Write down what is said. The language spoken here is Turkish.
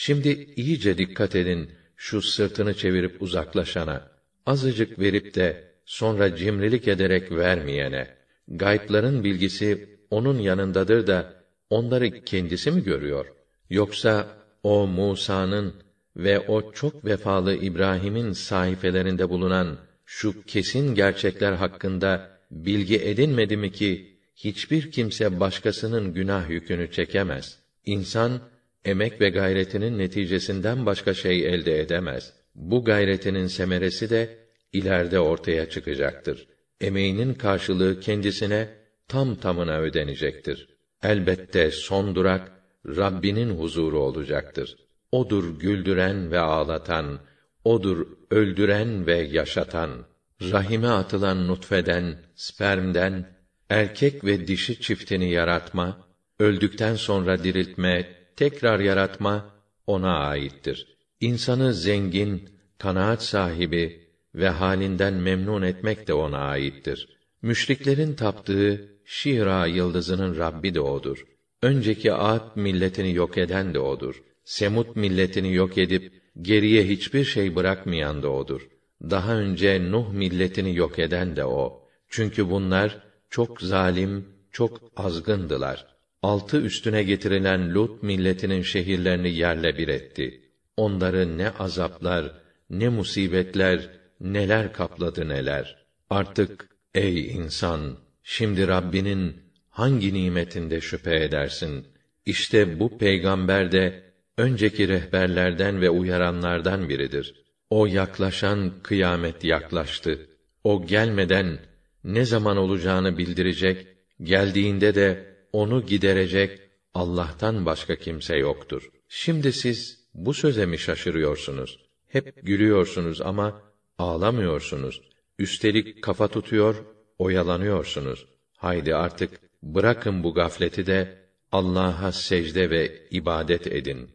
Şimdi iyice dikkat edin şu sırtını çevirip uzaklaşana, azıcık verip de sonra cimrilik ederek vermeyene. Gaypların bilgisi onun yanındadır da onları kendisi mi görüyor? Yoksa o Musa'nın ve o çok vefalı İbrahim'in sahifelerinde bulunan şu kesin gerçekler hakkında bilgi edinmedi mi ki hiçbir kimse başkasının günah yükünü çekemez. İnsan emek ve gayretinin neticesinden başka şey elde edemez. Bu gayretinin semeresi de ileride ortaya çıkacaktır. Emeğinin karşılığı kendisine tam tamına ödenecektir. Elbette son durak Rabbinin huzuru olacaktır. Odur güldüren ve ağlatan, odur öldüren ve yaşatan. Rahime atılan nutfeden, spermden erkek ve dişi çiftini yaratma, öldükten sonra diriltme, tekrar yaratma ona aittir. İnsanı zengin, kanaat sahibi ve halinden memnun etmek de ona aittir. Müşriklerin taptığı Şira yıldızının Rabbi de odur. Önceki Ad milletini yok eden de odur. Semut milletini yok edip geriye hiçbir şey bırakmayan da odur. Daha önce Nuh milletini yok eden de o. Çünkü bunlar çok zalim, çok azgındılar. Altı üstüne getirilen Lut milletinin şehirlerini yerle bir etti. Onları ne azaplar, ne musibetler, neler kapladı neler. Artık ey insan, şimdi Rabbinin hangi nimetinde şüphe edersin? İşte bu peygamber de önceki rehberlerden ve uyaranlardan biridir. O yaklaşan kıyamet yaklaştı. O gelmeden ne zaman olacağını bildirecek, geldiğinde de onu giderecek Allah'tan başka kimse yoktur. Şimdi siz bu söze mi şaşırıyorsunuz? Hep gülüyorsunuz ama ağlamıyorsunuz. Üstelik kafa tutuyor, oyalanıyorsunuz. Haydi artık bırakın bu gafleti de Allah'a secde ve ibadet edin.